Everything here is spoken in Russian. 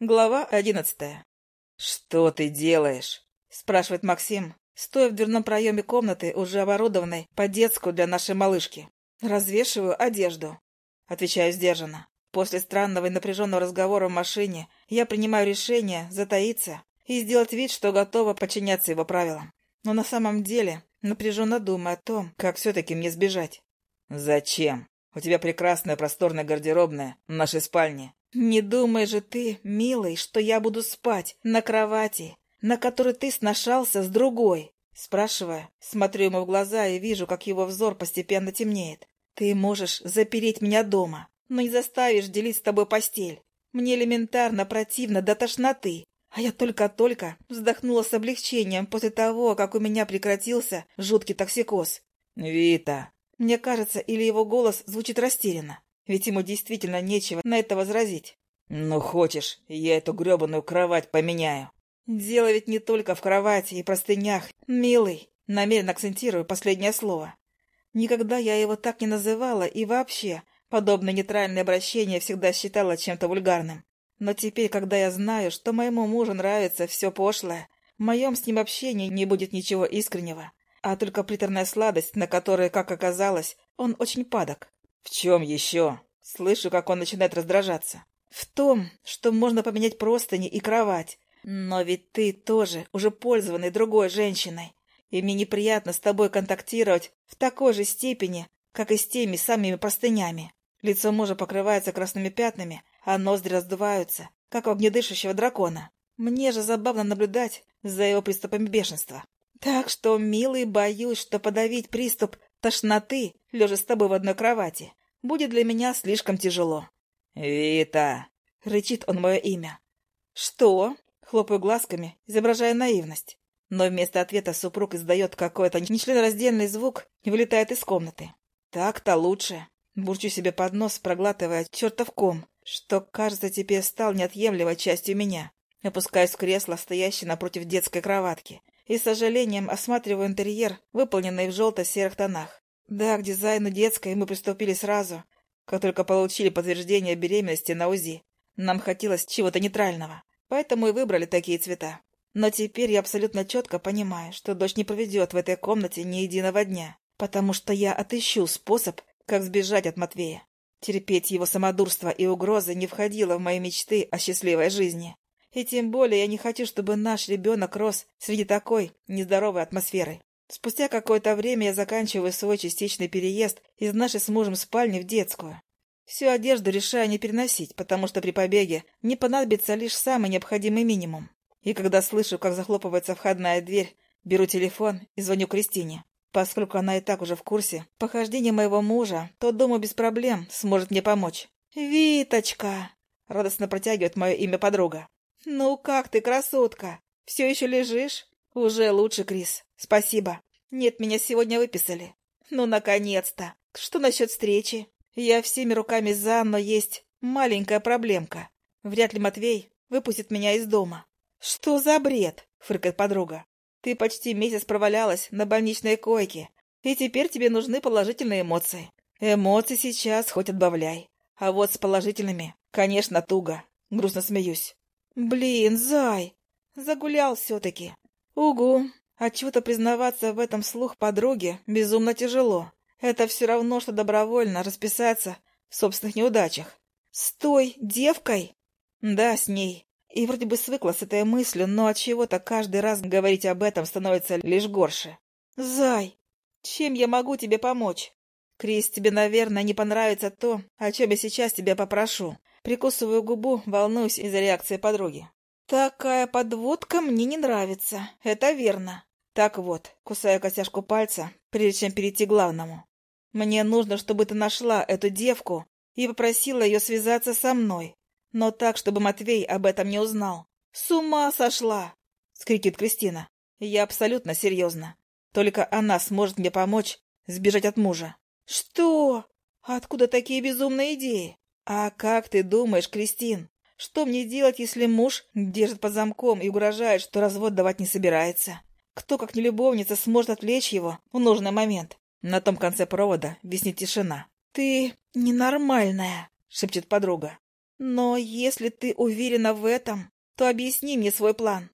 Глава одиннадцатая. «Что ты делаешь?» — спрашивает Максим, стоя в дверном проеме комнаты, уже оборудованной под детскую для нашей малышки. «Развешиваю одежду», — отвечаю сдержанно. После странного и напряженного разговора в машине я принимаю решение затаиться и сделать вид, что готова подчиняться его правилам. Но на самом деле напряженно думаю о том, как все-таки мне сбежать. «Зачем? У тебя прекрасная просторная гардеробная в нашей спальне. «Не думай же ты, милый, что я буду спать на кровати, на которой ты сношался с другой?» Спрашивая, смотрю ему в глаза и вижу, как его взор постепенно темнеет. «Ты можешь запереть меня дома, но не заставишь делить с тобой постель. Мне элементарно противно до тошноты, а я только-только вздохнула с облегчением после того, как у меня прекратился жуткий токсикоз. «Вита!» Мне кажется, или его голос звучит растерянно. Ведь ему действительно нечего на это возразить. «Ну, хочешь, я эту гребаную кровать поменяю». «Дело ведь не только в кровати и простынях, милый», намеренно акцентирую последнее слово. Никогда я его так не называла и вообще подобное нейтральное обращение всегда считала чем-то вульгарным. Но теперь, когда я знаю, что моему мужу нравится все пошлое, в моем с ним общении не будет ничего искреннего, а только приторная сладость, на которой, как оказалось, он очень падок. «В чем еще?» Слышу, как он начинает раздражаться. «В том, что можно поменять простыни и кровать. Но ведь ты тоже уже пользованный другой женщиной, и мне неприятно с тобой контактировать в такой же степени, как и с теми самыми простынями. Лицо мужа покрывается красными пятнами, а ноздри раздуваются, как у огнедышащего дракона. Мне же забавно наблюдать за его приступами бешенства. Так что, милый, боюсь, что подавить приступ тошноты, лежа с тобой в одной кровати, будет для меня слишком тяжело. «Вита!» — рычит он мое имя. «Что?» — хлопаю глазками, изображая наивность. Но вместо ответа супруг издает какой-то нечленораздельный звук и вылетает из комнаты. «Так-то лучше!» Бурчу себе под нос, проглатывая чертов ком, что, кажется, теперь стал неотъемлемой частью меня. Опускаюсь в кресло, стоящее напротив детской кроватки, и с сожалением осматриваю интерьер, выполненный в желто-серых тонах. Да, к дизайну детской мы приступили сразу, как только получили подтверждение беременности на УЗИ. Нам хотелось чего-то нейтрального, поэтому и выбрали такие цвета. Но теперь я абсолютно четко понимаю, что дочь не проведет в этой комнате ни единого дня, потому что я отыщу способ, как сбежать от Матвея. Терпеть его самодурство и угрозы не входило в мои мечты о счастливой жизни. И тем более я не хочу, чтобы наш ребенок рос среди такой нездоровой атмосферы. Спустя какое-то время я заканчиваю свой частичный переезд из нашей с мужем спальни в детскую. Всю одежду решаю не переносить, потому что при побеге не понадобится лишь самый необходимый минимум. И когда слышу, как захлопывается входная дверь, беру телефон и звоню Кристине. Поскольку она и так уже в курсе похождения моего мужа, то, думаю, без проблем сможет мне помочь. «Виточка!» — радостно протягивает мое имя подруга. «Ну как ты, красотка? Все еще лежишь?» «Уже лучше, Крис. Спасибо. Нет, меня сегодня выписали. Ну, наконец-то. Что насчет встречи? Я всеми руками за, но есть маленькая проблемка. Вряд ли Матвей выпустит меня из дома». «Что за бред?» — фыркает подруга. «Ты почти месяц провалялась на больничной койке, и теперь тебе нужны положительные эмоции. Эмоции сейчас хоть отбавляй. А вот с положительными, конечно, туго. Грустно смеюсь. Блин, зай, загулял все-таки. Угу, отчего-то признаваться в этом слух подруге безумно тяжело. Это все равно, что добровольно расписаться в собственных неудачах. С той девкой? Да, с ней. И вроде бы свыкла с этой мыслью, но от чего то каждый раз говорить об этом становится лишь горше. Зай, чем я могу тебе помочь? Крис, тебе, наверное, не понравится то, о чем я сейчас тебя попрошу. Прикусываю губу, волнуюсь из-за реакции подруги. «Такая подводка мне не нравится, это верно. Так вот, кусая косяшку пальца, прежде чем перейти к главному. Мне нужно, чтобы ты нашла эту девку и попросила ее связаться со мной, но так, чтобы Матвей об этом не узнал. С ума сошла!» — скрикит Кристина. «Я абсолютно серьезно. Только она сможет мне помочь сбежать от мужа». «Что? Откуда такие безумные идеи?» «А как ты думаешь, Кристин, что мне делать, если муж держит под замком и угрожает, что развод давать не собирается? Кто, как не любовница, сможет отвлечь его в нужный момент?» На том конце провода виснет тишина. «Ты ненормальная», — шепчет подруга. Но если ты уверена в этом, то объясни мне свой план.